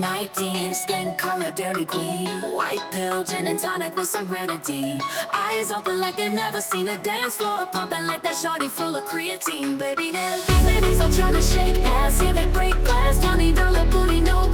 19, skin color Dairy Queen White pill, gin and tonic with grenadine. Eyes open like they've never seen a dance floor. Pumping like that shorty full of creatine. Baby, these ladies all trying to shake ass. Here they break glass, $20 booty, no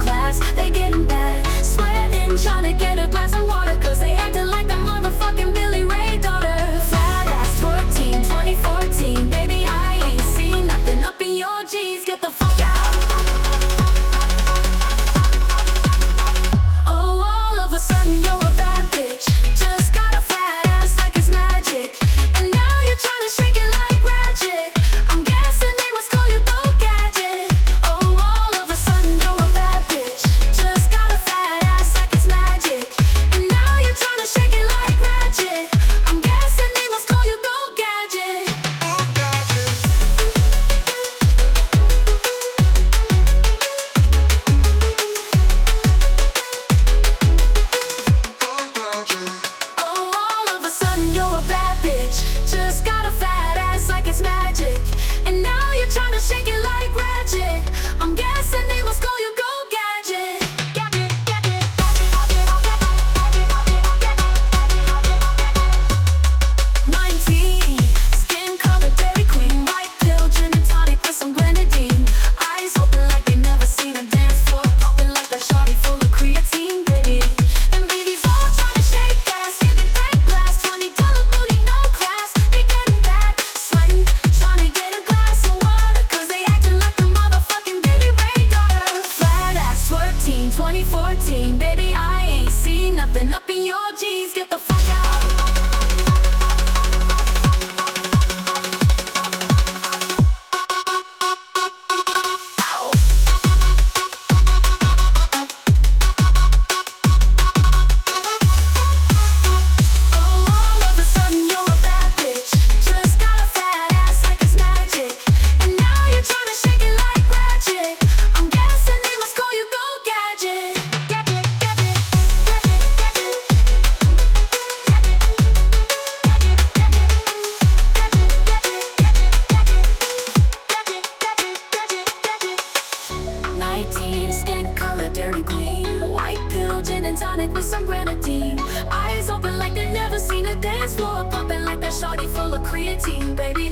Trying to shake it like ratchet. I'm guessing they must call you Go gadget, Nineteen, 2014, baby, I ain't seen nothing up in your jeans. Get the fuck out. Dirty queen White pill, gin and tonic with some grenadine. Eyes open like they've never seen a dance floor. Pumping like that shorty full of creatine. Baby,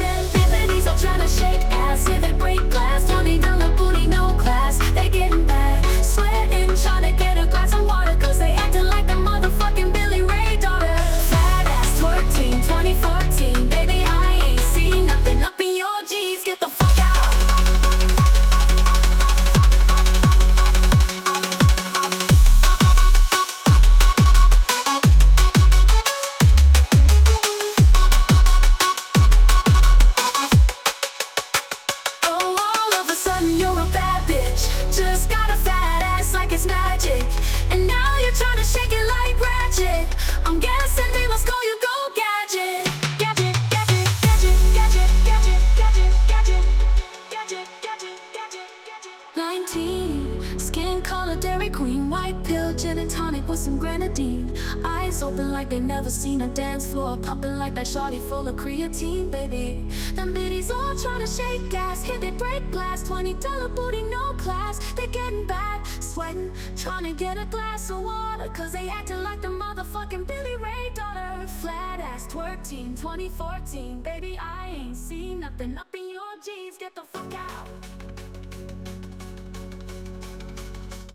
magic. And now you're trying to shake it like ratchet. I'm guessing they must call you Dairy Queen, white pill, gin and tonic with some grenadine. Eyes open like they never seen a dance floor, pumping like that shawty full of creatine, baby. Them biddies all trying to shake ass, hit it break glass, $20 booty, no class. They getting bad, sweating, trying to get a glass of water, cause they acting like the motherfucking Billy Ray daughter. Flat ass twerk team, 2014, baby, I ain't seen nothing up in your jeans, get the.